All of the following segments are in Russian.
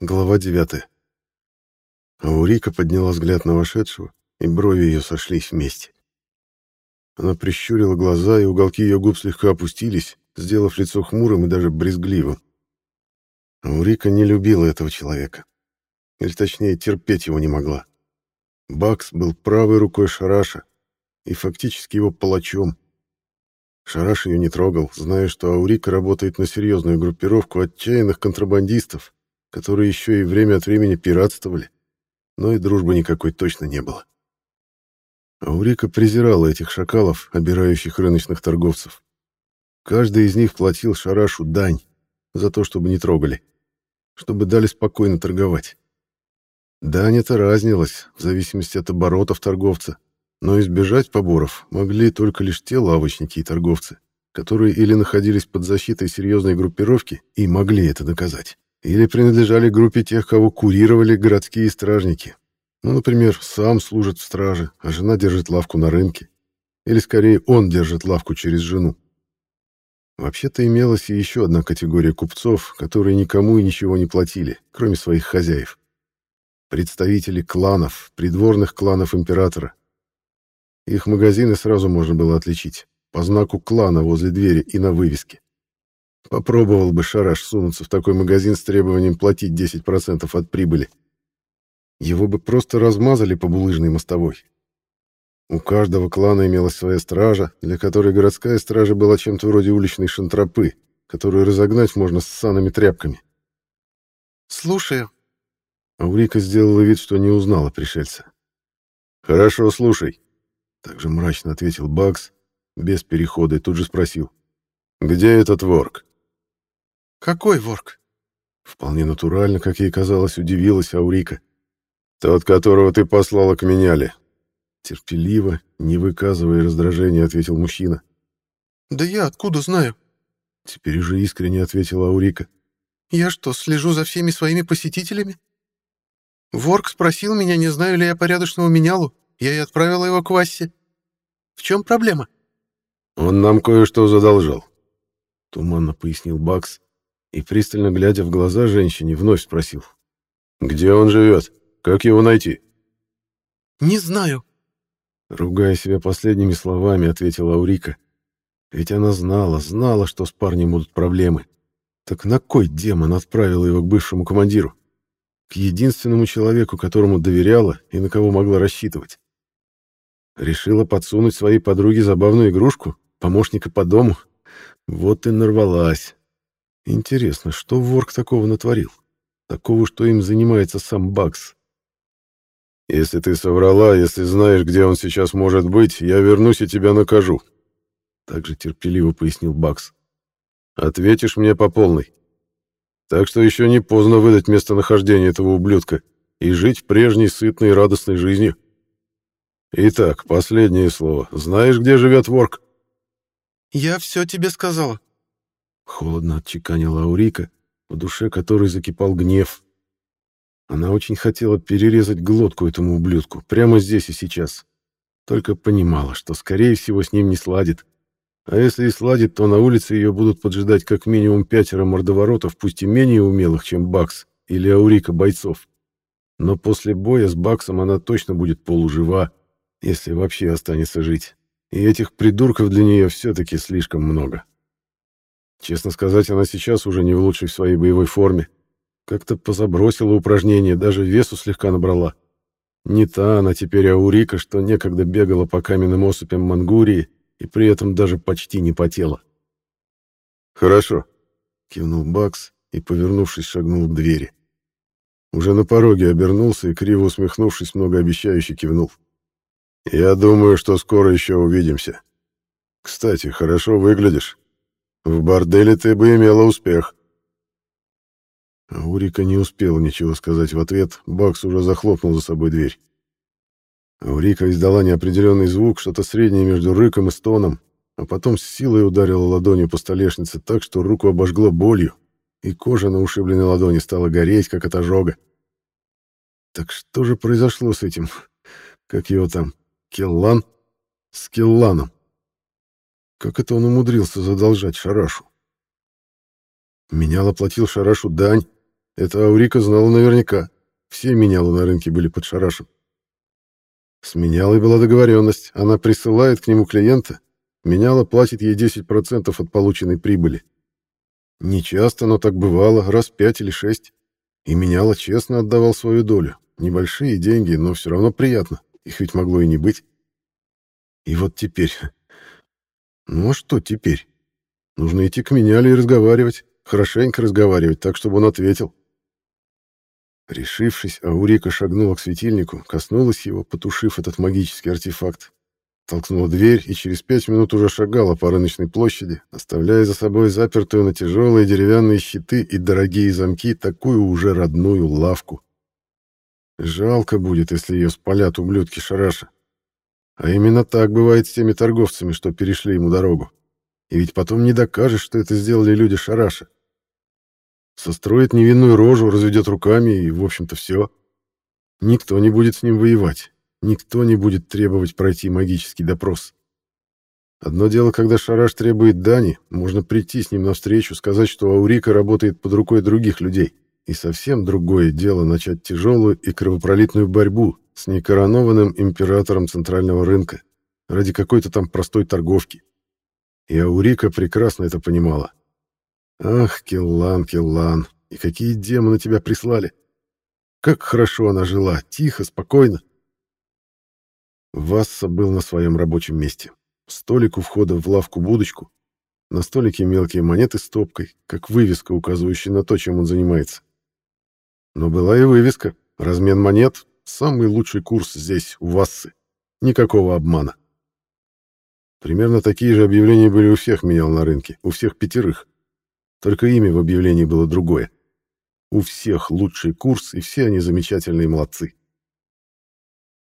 Глава 9. Аурика подняла взгляд на вошедшего, и брови ее сошлись вместе. Она прищурила глаза, и уголки ее губ слегка опустились, сделав лицо хмурым и даже брезгливым. Аурика не любила этого человека. Или точнее, терпеть его не могла. Бакс был правой рукой Шараша и фактически его палачом. Шараш ее не трогал, зная, что Аурика работает на серьезную группировку отчаянных контрабандистов, которые еще и время от времени пиратствовали, но и дружбы никакой точно не было. Аурика презирала этих шакалов, обирающих рыночных торговцев. Каждый из них платил Шарашу дань за то, чтобы не трогали, чтобы дали спокойно торговать. Дань это разнилась в зависимости от оборотов торговца, но избежать поборов могли только лишь те лавочники и торговцы, которые или находились под защитой серьезной группировки и могли это доказать или принадлежали группе тех, кого курировали городские стражники. Ну, например, сам служит в страже, а жена держит лавку на рынке. Или, скорее, он держит лавку через жену. Вообще-то имелась и еще одна категория купцов, которые никому и ничего не платили, кроме своих хозяев. Представители кланов, придворных кланов императора. Их магазины сразу можно было отличить, по знаку клана возле двери и на вывеске. Попробовал бы Шараш сунуться в такой магазин с требованием платить 10% от прибыли. Его бы просто размазали по булыжной мостовой. У каждого клана имелась своя стража, для которой городская стража была чем-то вроде уличной шантропы, которую разогнать можно с санными тряпками. «Слушаю». Аурика сделала вид, что не узнала пришельца. «Хорошо, слушай», — также мрачно ответил Бакс, без перехода, и тут же спросил. «Где этот ворк?» «Какой ворк?» Вполне натурально, как ей казалось, удивилась Аурика. «Тот, которого ты послала к меняле». Терпеливо, не выказывая раздражения, ответил мужчина. «Да я откуда знаю?» Теперь уже искренне ответила Аурика. «Я что, слежу за всеми своими посетителями? Ворк спросил меня, не знаю ли я порядочного менялу. Я и отправила его к Васе. В чем проблема?» «Он нам кое-что задолжал», — туманно пояснил Бакс, и, пристально глядя в глаза женщине, вновь спросил. «Где он живет? Как его найти?» «Не знаю», — ругая себя последними словами, ответила Аурика. Ведь она знала, знала, что с парнем будут проблемы. Так на кой демон отправила его к бывшему командиру? К единственному человеку, которому доверяла и на кого могла рассчитывать. Решила подсунуть своей подруге забавную игрушку, помощника по дому. Вот и нарвалась. Интересно, что Ворк такого натворил? Такого, что им занимается сам Бакс. «Если ты соврала, если знаешь, где он сейчас может быть, я вернусь и тебя накажу», — также терпеливо пояснил Бакс. «Ответишь мне по полной. Так что еще не поздно выдать местонахождение этого ублюдка и жить прежней сытной и радостной жизнью. Итак, последнее слово. Знаешь, где живет Ворк?» «Я все тебе сказала», Холодно отчеканила Аурика, в душе которой закипал гнев. Она очень хотела перерезать глотку этому ублюдку, прямо здесь и сейчас. Только понимала, что, скорее всего, с ним не сладит. А если и сладит, то на улице ее будут поджидать как минимум пятеро мордоворотов, пусть и менее умелых, чем Бакс или Аурика бойцов. Но после боя с Баксом она точно будет полужива, если вообще останется жить. И этих придурков для нее все-таки слишком много. Честно сказать, она сейчас уже не в лучшей своей боевой форме. Как-то позабросила упражнения, даже весу слегка набрала. Не та она теперь Аурика, что некогда бегала по каменным осыпям Мангурии и при этом даже почти не потела. «Хорошо», — кивнул Бакс и, повернувшись, шагнул к двери. Уже на пороге обернулся и, криво усмехнувшись, многообещающе кивнул. «Я думаю, что скоро еще увидимся. Кстати, хорошо выглядишь. В борделе ты бы имела успех. Аурика не успела ничего сказать в ответ, Бакс уже захлопнул за собой дверь. Аурика издала неопределенный звук, что-то среднее между рыком и стоном, а потом с силой ударила ладонью по столешнице так, что руку обожгло болью, и кожа на ушибленной ладони стала гореть, как от ожога. Так что же произошло с этим, как его там, Келлан? С Келланом. Как это он умудрился задолжать Шарашу? Менял оплатил Шарашу дань, Это Аурика знала наверняка. Все менялы на рынке были под шарашем. С менялой была договоренность. Она присылает к нему клиента, меняла платит ей 10% от полученной прибыли. Не часто, но так бывало, раз пять или шесть. И меняла честно отдавал свою долю. Небольшие деньги, но все равно приятно. Их ведь могло и не быть. И вот теперь... Ну а что теперь? Нужно идти к меняле и разговаривать. Хорошенько разговаривать, так, чтобы он ответил. Решившись, Аурика шагнула к светильнику, коснулась его, потушив этот магический артефакт. Толкнула дверь и через пять минут уже шагала по рыночной площади, оставляя за собой запертую на тяжелые деревянные щиты и дорогие замки такую уже родную лавку. Жалко будет, если ее спалят ублюдки Шараша. А именно так бывает с теми торговцами, что перешли ему дорогу. И ведь потом не докажешь, что это сделали люди Шараша. Состроит невинную рожу, разведет руками, и, в общем-то, все. Никто не будет с ним воевать. Никто не будет требовать пройти магический допрос. Одно дело, когда Шараш требует дани, можно прийти с ним навстречу, сказать, что Аурика работает под рукой других людей. И совсем другое дело начать тяжелую и кровопролитную борьбу с некоронованным императором центрального рынка ради какой-то там простой торговки. И Аурика прекрасно это понимала. Ах, Келлан, Келлан, и какие демоны тебя прислали! Как хорошо она жила, тихо, спокойно. Васса был на своем рабочем месте. Столик у входа в лавку-будочку. На столике мелкие монеты с топкой, как вывеска, указывающая на то, чем он занимается. Но была и вывеска. Размен монет — самый лучший курс здесь, у Вассы. Никакого обмана. Примерно такие же объявления были у всех менял на рынке, у всех пятерых. Только имя в объявлении было другое. У всех лучший курс, и все они замечательные молодцы.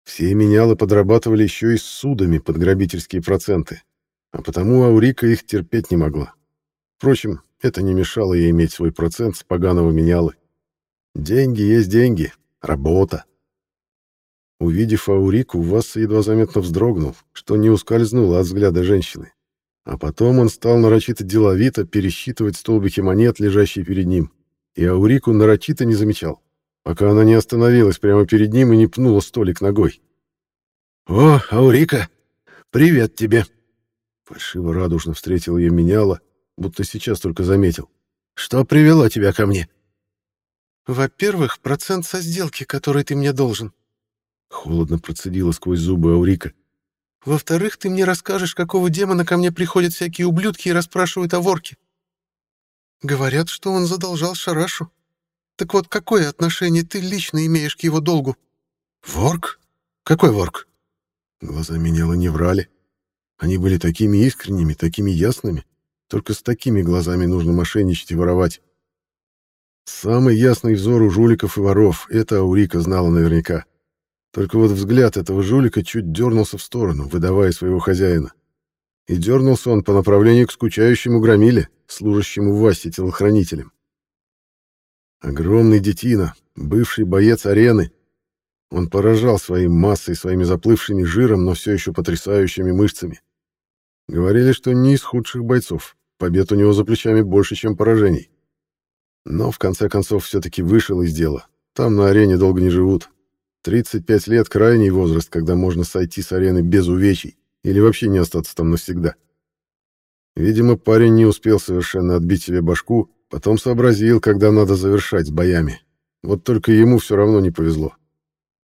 Все менялы подрабатывали еще и с судами под грабительские проценты, а потому Аурика их терпеть не могла. Впрочем, это не мешало ей иметь свой процент с поганого менялы. Деньги есть деньги, работа. Увидев Аурику, Васса едва заметно вздрогнул, что не ускользнуло от взгляда женщины. А потом он стал нарочито деловито пересчитывать столбики монет, лежащие перед ним. И Аурику нарочито не замечал, пока она не остановилась прямо перед ним и не пнула столик ногой. «О, Аурика, привет тебе!» Фальшиво радужно встретил ее меняла, будто сейчас только заметил. «Что привело тебя ко мне?» «Во-первых, процент со сделки, который ты мне должен». Холодно процедила сквозь зубы Аурика. Во-вторых, ты мне расскажешь, какого демона ко мне приходят всякие ублюдки и расспрашивают о ворке. Говорят, что он задолжал Шарашу. Так вот, какое отношение ты лично имеешь к его долгу? Ворк? Какой ворк? Глаза меняла не врали. Они были такими искренними, такими ясными. Только с такими глазами нужно мошенничать и воровать. Самый ясный взор у жуликов и воров — это Аурика знала наверняка. Только вот взгляд этого жулика чуть дернулся в сторону, выдавая своего хозяина. И дернулся он по направлению к скучающему громиле, служащему Васе телохранителем. Огромный детина, бывший боец арены. Он поражал своей массой, своими заплывшими жиром, но все еще потрясающими мышцами. Говорили, что не из худших бойцов. Побед у него за плечами больше, чем поражений. Но в конце концов все-таки вышел из дела. Там на арене долго не живут. 35 лет — крайний возраст, когда можно сойти с арены без увечий или вообще не остаться там навсегда. Видимо, парень не успел совершенно отбить себе башку, потом сообразил, когда надо завершать с боями. Вот только ему все равно не повезло.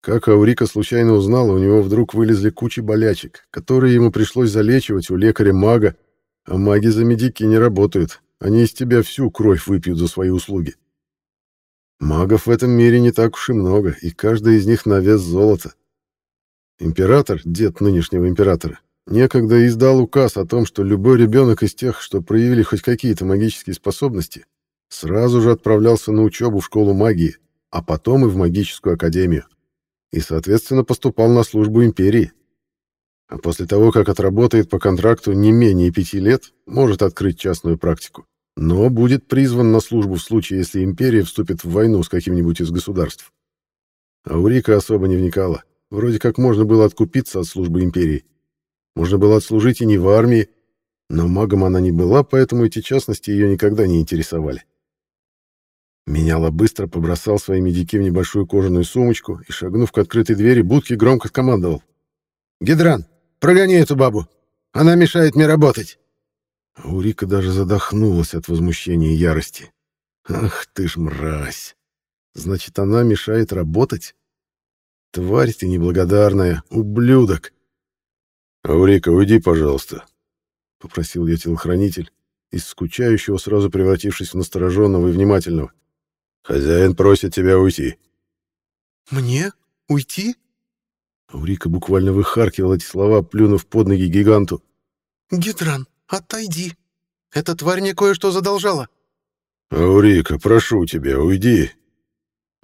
Как Аурика случайно узнала, у него вдруг вылезли кучи болячек, которые ему пришлось залечивать у лекаря-мага, а маги за медики не работают, они из тебя всю кровь выпьют за свои услуги. Магов в этом мире не так уж и много, и каждый из них на вес золота. Император, дед нынешнего императора, некогда издал указ о том, что любой ребенок из тех, что проявили хоть какие-то магические способности, сразу же отправлялся на учебу в школу магии, а потом и в магическую академию, и, соответственно, поступал на службу империи. А после того, как отработает по контракту не менее пяти лет, может открыть частную практику но будет призван на службу в случае, если империя вступит в войну с каким-нибудь из государств. Аурика особо не вникала. Вроде как можно было откупиться от службы империи. Можно было отслужить и не в армии, но магом она не была, поэтому эти частности ее никогда не интересовали. Меняла быстро побросал свои медики в небольшую кожаную сумочку и, шагнув к открытой двери будки, громко скомандовал. «Гидран, прогони эту бабу! Она мешает мне работать!» Урика даже задохнулась от возмущения и ярости. «Ах ты ж мразь! Значит, она мешает работать? Тварь ты неблагодарная, ублюдок!» «Аурика, уйди, пожалуйста», — попросил я телохранитель, из скучающего сразу превратившись в настороженного и внимательного. «Хозяин просит тебя уйти». «Мне? Уйти?» Аурика буквально выхаркивала эти слова, плюнув под ноги гиганту. «Гидран, отойди. Эта тварь мне кое-что задолжала». «Аурика, прошу тебя, уйди».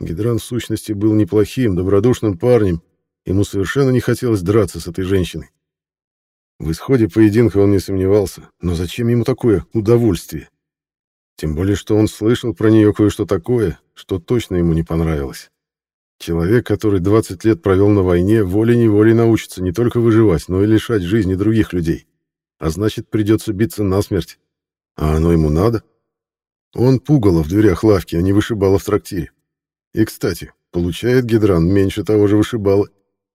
Гидран в сущности был неплохим, добродушным парнем. Ему совершенно не хотелось драться с этой женщиной. В исходе поединка он не сомневался, но зачем ему такое удовольствие? Тем более, что он слышал про нее кое-что такое, что точно ему не понравилось. Человек, который 20 лет провел на войне, волей-неволей научится не только выживать, но и лишать жизни других людей. А значит, придется биться насмерть. А оно ему надо? Он пугало в дверях лавки, а не вышибало в трактире. И, кстати, получает Гидран меньше того же вышибала.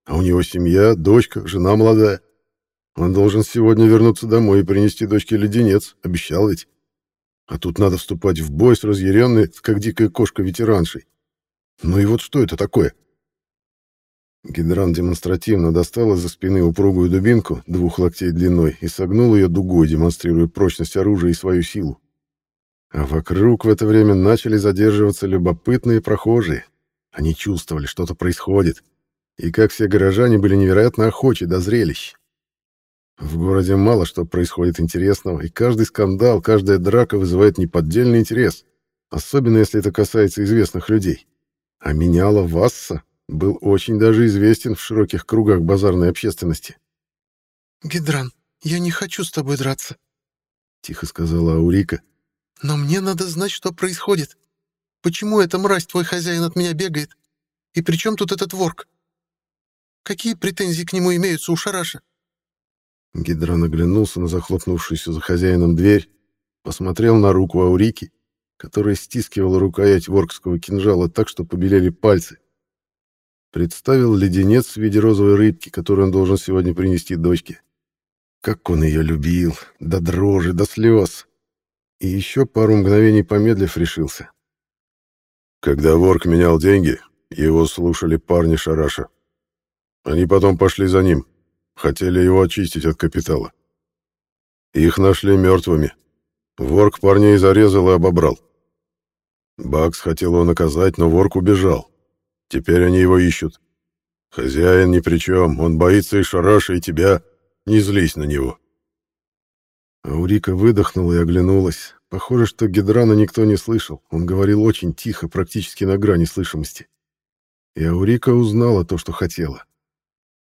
А у него семья, дочка, жена молодая. Он должен сегодня вернуться домой и принести дочке леденец, обещал ведь. А тут надо вступать в бой с разъяренной, как дикая кошка, ветераншей. Ну и вот что это такое? Гидран демонстративно достал из-за спины упругую дубинку двух локтей длиной и согнул ее дугой, демонстрируя прочность оружия и свою силу. А вокруг в это время начали задерживаться любопытные прохожие. Они чувствовали, что-то происходит. И, как все горожане, были невероятно охочи до зрелищ. В городе мало что происходит интересного, и каждый скандал, каждая драка вызывает неподдельный интерес, особенно если это касается известных людей. А меняла Васса был очень даже известен в широких кругах базарной общественности. «Гидран, я не хочу с тобой драться», — тихо сказала Аурика. «Но мне надо знать, что происходит. Почему эта мразь, твой хозяин, от меня бегает? И при чем тут этот ворк? Какие претензии к нему имеются у Шараша?» Гидран оглянулся на захлопнувшуюся за хозяином дверь, посмотрел на руку Аурики, которая стискивала рукоять воркского кинжала так, что побелели пальцы. Представил леденец в виде розовой рыбки, которую он должен сегодня принести дочке. Как он ее любил, до дрожи, до слез. И еще пару мгновений помедлив решился. Когда ворк менял деньги, его слушали парни Шараша. Они потом пошли за ним, Хотели его очистить от капитала. Их нашли мертвыми. Ворк парней зарезал и обобрал. Бакс хотел его наказать, но ворк убежал. Теперь они его ищут. Хозяин ни при чем, он боится и Шараша, и тебя. Не злись на него. Аурика выдохнула и оглянулась. Похоже, что Гидрана никто не слышал. Он говорил очень тихо, практически на грани слышимости. И Аурика узнала то, что хотела.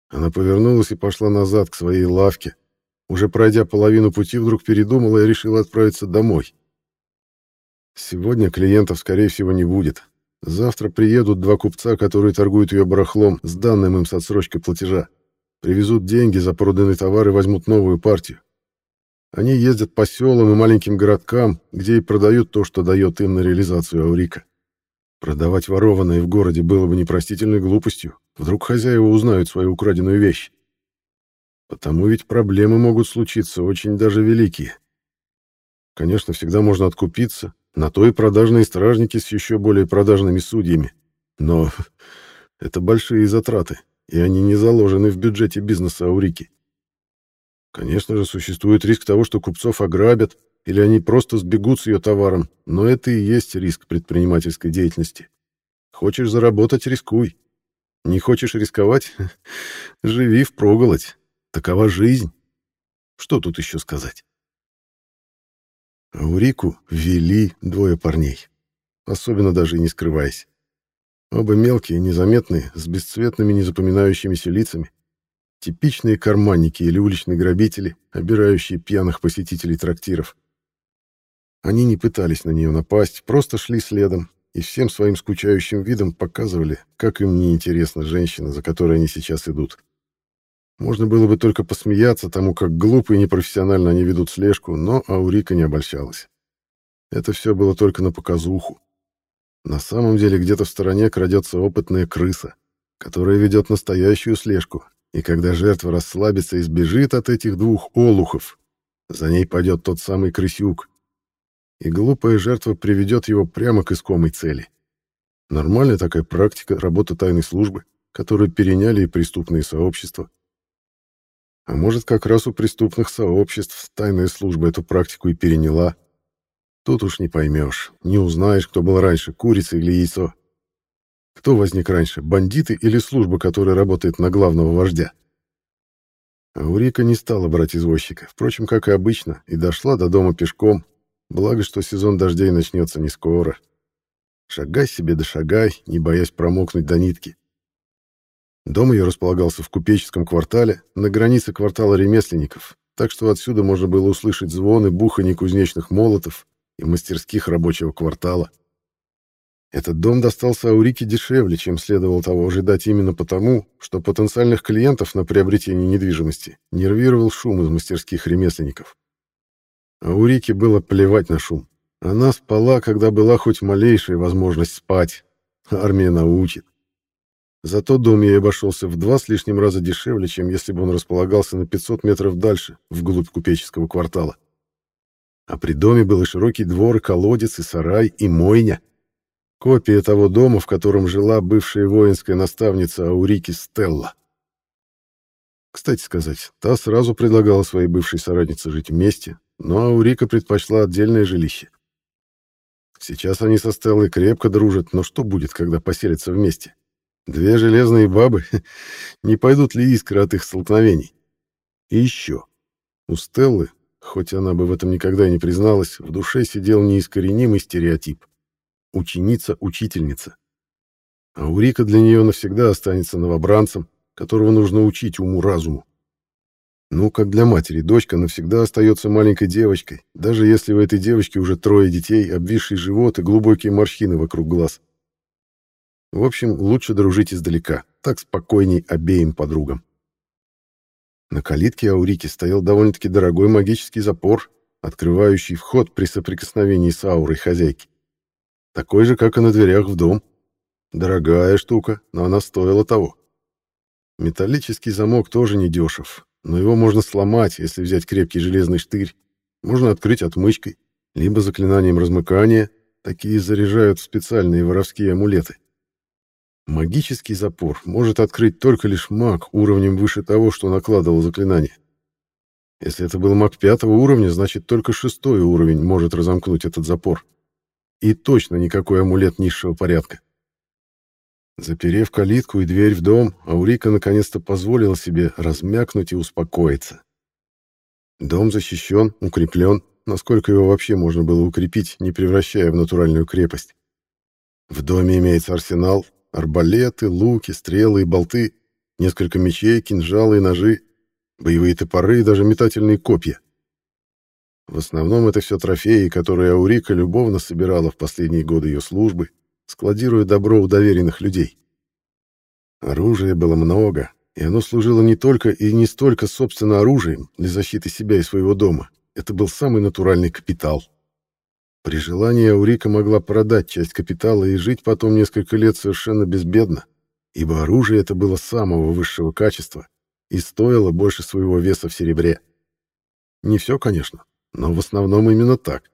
Она повернулась и пошла назад к своей лавке. Уже пройдя половину пути, вдруг передумала и решила отправиться домой. Сегодня клиентов, скорее всего, не будет. Завтра приедут два купца, которые торгуют ее барахлом с данным им с отсрочкой платежа. Привезут деньги за проданный товар и возьмут новую партию. Они ездят по селам и маленьким городкам, где и продают то, что дает им на реализацию Аурика. Продавать ворованное в городе было бы непростительной глупостью. Вдруг хозяева узнают свою украденную вещь. Потому ведь проблемы могут случиться очень даже великие. Конечно, всегда можно откупиться, на то и продажные стражники с еще более продажными судьями. Но это большие затраты, и они не заложены в бюджете бизнеса Аурики. Конечно же, существует риск того, что купцов ограбят, или они просто сбегут с ее товаром, но это и есть риск предпринимательской деятельности. Хочешь заработать — рискуй. Не хочешь рисковать? Живи впроголодь. Такова жизнь. Что тут еще сказать? Аурику вели двое парней, особенно даже не скрываясь. Оба мелкие, незаметные, с бесцветными, незапоминающимися лицами. Типичные карманники или уличные грабители, обирающие пьяных посетителей трактиров. Они не пытались на нее напасть, просто шли следом, и всем своим скучающим видом показывали, как им неинтересна женщина, за которой они сейчас идут. Можно было бы только посмеяться тому, как глупо и непрофессионально они ведут слежку, но Аурика не обольщалась. Это все было только на показуху. На самом деле где-то в стороне крадется опытная крыса, которая ведет настоящую слежку, и когда жертва расслабится и сбежит от этих двух олухов, за ней пойдет тот самый крысюк, и глупая жертва приведет его прямо к искомой цели. Нормальная такая практика работы тайной службы, которую переняли и преступные сообщества. А может, как раз у преступных сообществ тайная служба эту практику и переняла. Тут уж не поймешь, не узнаешь, кто был раньше, курица или яйцо. Кто возник раньше, бандиты или служба, которая работает на главного вождя? Аурика не стала брать извозчика, впрочем, как и обычно, и дошла до дома пешком, благо, что сезон дождей начнется не скоро. Шагай себе да шагай, не боясь промокнуть до нитки. Дом ее располагался в купеческом квартале, на границе квартала ремесленников, так что отсюда можно было услышать звоны бухани кузнечных молотов и мастерских рабочего квартала. Этот дом достался Аурике дешевле, чем следовало того ожидать именно потому, что потенциальных клиентов на приобретение недвижимости нервировал шум из мастерских ремесленников. Аурике было плевать на шум. Она спала, когда была хоть малейшая возможность спать. Армия научит. Зато дом ей обошелся в два с лишним раза дешевле, чем если бы он располагался на 500 метров дальше, вглубь купеческого квартала. А при доме был и широкий двор, колодец, и сарай, и мойня. Копия того дома, в котором жила бывшая воинская наставница Аурики Стелла. Кстати сказать, та сразу предлагала своей бывшей соратнице жить вместе, но Аурика предпочла отдельное жилище. Сейчас они со Стеллой крепко дружат, но что будет, когда поселятся вместе? Две железные бабы, не пойдут ли искры от их столкновений? И еще. У Стеллы, хоть она бы в этом никогда и не призналась, в душе сидел неискоренимый стереотип. Ученица-учительница. А Урика для нее навсегда останется новобранцем, которого нужно учить уму-разуму. Ну, как для матери, дочка навсегда остается маленькой девочкой, даже если у этой девочки уже трое детей, обвисший живот и глубокие морщины вокруг глаз. В общем, лучше дружить издалека, так спокойней обеим подругам. На калитке Аурики стоял довольно-таки дорогой магический запор, открывающий вход при соприкосновении с аурой хозяйки. Такой же, как и на дверях в дом. Дорогая штука, но она стоила того. Металлический замок тоже не дешев, но его можно сломать, если взять крепкий железный штырь. Можно открыть отмычкой, либо заклинанием размыкания. Такие заряжают в специальные воровские амулеты. Магический запор может открыть только лишь маг уровнем выше того, что накладывал заклинание. Если это был маг пятого уровня, значит только шестой уровень может разомкнуть этот запор. И точно никакой амулет низшего порядка. Заперев калитку и дверь в дом, Аурика наконец-то позволила себе размякнуть и успокоиться. Дом защищен, укреплен, насколько его вообще можно было укрепить, не превращая в натуральную крепость. В доме имеется арсенал, арбалеты, луки, стрелы и болты, несколько мечей, кинжалы и ножи, боевые топоры и даже метательные копья. В основном это все трофеи, которые Аурика любовно собирала в последние годы ее службы, складируя добро у доверенных людей. Оружия было много, и оно служило не только и не столько, собственно, оружием для защиты себя и своего дома. Это был самый натуральный капитал. При желании Аурика могла продать часть капитала и жить потом несколько лет совершенно безбедно, ибо оружие это было самого высшего качества и стоило больше своего веса в серебре. Не все, конечно, но в основном именно так.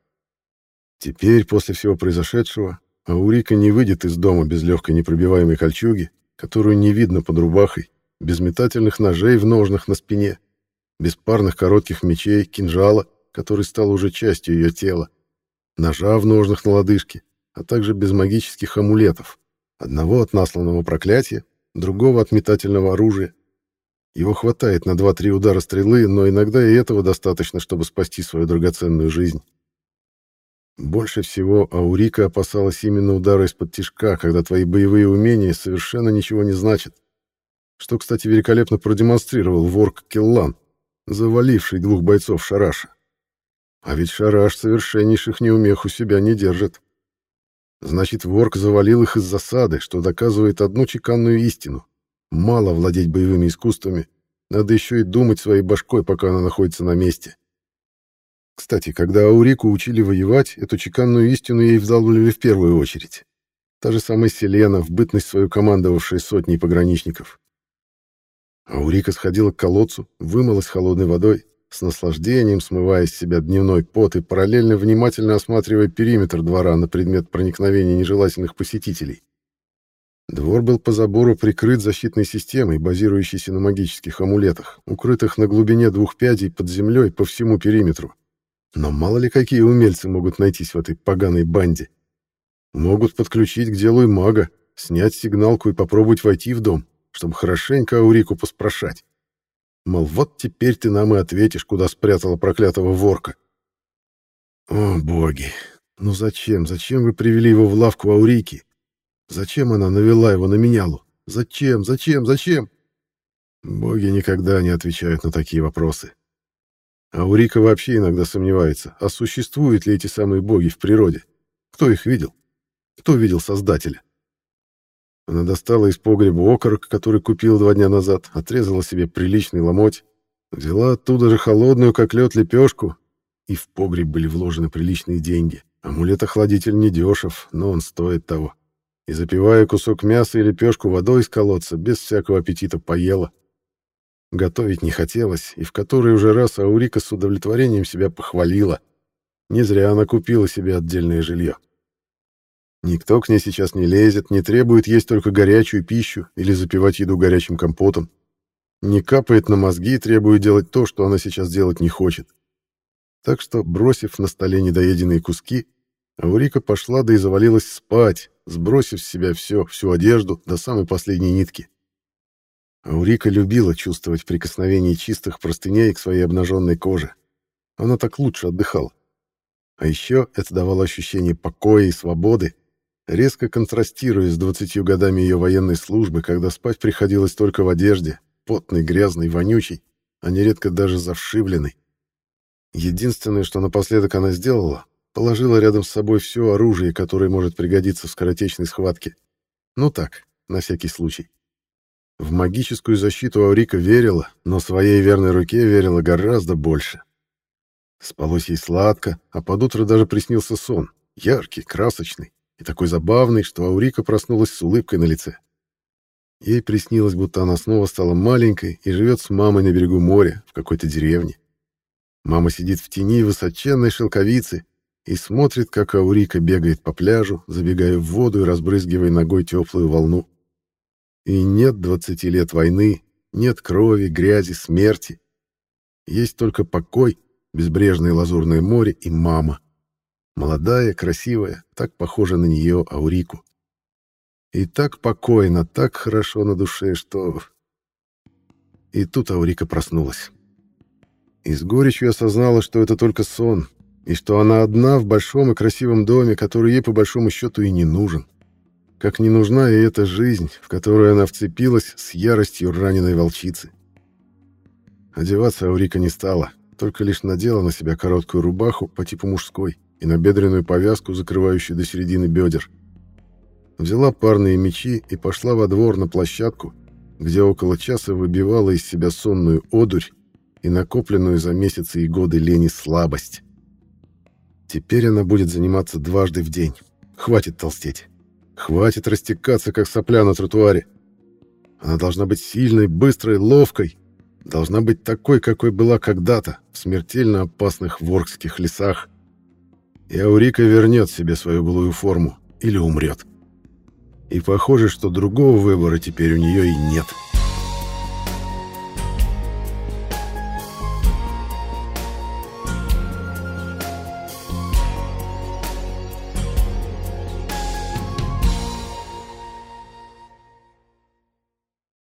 Теперь, после всего произошедшего, Аурика не выйдет из дома без легкой непробиваемой кольчуги, которую не видно под рубахой, без метательных ножей в ножнах на спине, без парных коротких мечей, кинжала, который стал уже частью ее тела, ножа в ножнах на лодыжке, а также без магических амулетов. Одного от насланного проклятия, другого от метательного оружия. Его хватает на два-три удара стрелы, но иногда и этого достаточно, чтобы спасти свою драгоценную жизнь. Больше всего Аурика опасалась именно удара из-под тишка, когда твои боевые умения совершенно ничего не значат. Что, кстати, великолепно продемонстрировал ворк Келлан, заваливший двух бойцов Шараша. А ведь Шараш совершеннейших неумех у себя не держит. Значит, Ворк завалил их из засады, что доказывает одну чеканную истину. Мало владеть боевыми искусствами, надо еще и думать своей башкой, пока она находится на месте. Кстати, когда Аурику учили воевать, эту чеканную истину ей вдалбливали в первую очередь. Та же самая Селена, в бытность свою командовавшая сотней пограничников. Аурика сходила к колодцу, вымылась холодной водой, с наслаждением смывая с себя дневной пот и параллельно внимательно осматривая периметр двора на предмет проникновения нежелательных посетителей. Двор был по забору прикрыт защитной системой, базирующейся на магических амулетах, укрытых на глубине двух пядей под землей по всему периметру. Но мало ли какие умельцы могут найтись в этой поганой банде. Могут подключить к делу и мага, снять сигналку и попробовать войти в дом, чтобы хорошенько Аурику поспрашать. Мол, вот теперь ты нам и ответишь, куда спрятала проклятого ворка. О, боги! Ну зачем, зачем вы привели его в лавку Аурики? Зачем она навела его на менялу? Зачем, зачем, зачем? Боги никогда не отвечают на такие вопросы. Аурика вообще иногда сомневается, а существуют ли эти самые боги в природе? Кто их видел? Кто видел Создателя? Она достала из погреба окорок, который купила два дня назад, отрезала себе приличный ломоть, взяла оттуда же холодную, как лед, лепешку, и в погреб были вложены приличные деньги. Амулет-охладитель недешев, но он стоит того. И запивая кусок мяса и лепешку водой из колодца, без всякого аппетита поела. Готовить не хотелось, и в который уже раз Аурика с удовлетворением себя похвалила. Не зря она купила себе отдельное жилье. Никто к ней сейчас не лезет, не требует есть только горячую пищу или запивать еду горячим компотом. Не капает на мозги и требует делать то, что она сейчас делать не хочет. Так что, бросив на столе недоеденные куски, Аурика пошла да и завалилась спать, сбросив с себя все, всю одежду до самой последней нитки. Аурика любила чувствовать прикосновение чистых простыней к своей обнаженной коже. Она так лучше отдыхала. А еще это давало ощущение покоя и свободы, резко контрастируя с двадцатью годами ее военной службы, когда спать приходилось только в одежде, потной, грязной, вонючей, а нередко даже завшивленной. Единственное, что напоследок она сделала, положила рядом с собой все оружие, которое может пригодиться в скоротечной схватке. Ну так, на всякий случай. В магическую защиту Аурика верила, но своей верной руке верила гораздо больше. Спалось ей сладко, а под утро даже приснился сон, яркий, красочный и такой забавный, что Аурика проснулась с улыбкой на лице. Ей приснилось, будто она снова стала маленькой и живет с мамой на берегу моря, в какой-то деревне. Мама сидит в тени высоченной шелковицы и смотрит, как Аурика бегает по пляжу, забегая в воду и разбрызгивая ногой теплую волну. И нет двадцати лет войны, нет крови, грязи, смерти. Есть только покой, безбрежное лазурное море и мама. Молодая, красивая, так похожа на нее Аурику. И так покойно, так хорошо на душе, что... И тут Аурика проснулась. И с горечью осознала, что это только сон, и что она одна в большом и красивом доме, который ей по большому счету и не нужен. Как не нужна и эта жизнь, в которую она вцепилась с яростью раненой волчицы. Одеваться Аурика не стала, только лишь надела на себя короткую рубаху по типу мужской и набедренную повязку, закрывающую до середины бедер. Взяла парные мечи и пошла во двор на площадку, где около часа выбивала из себя сонную одурь и накопленную за месяцы и годы лени слабость. Теперь она будет заниматься дважды в день. Хватит толстеть. Хватит растекаться, как сопля на тротуаре. Она должна быть сильной, быстрой, ловкой. Должна быть такой, какой была когда-то, в смертельно опасных воркских лесах, и Аурика вернет себе свою былую форму или умрет. И похоже, что другого выбора теперь у нее и нет. «Нет».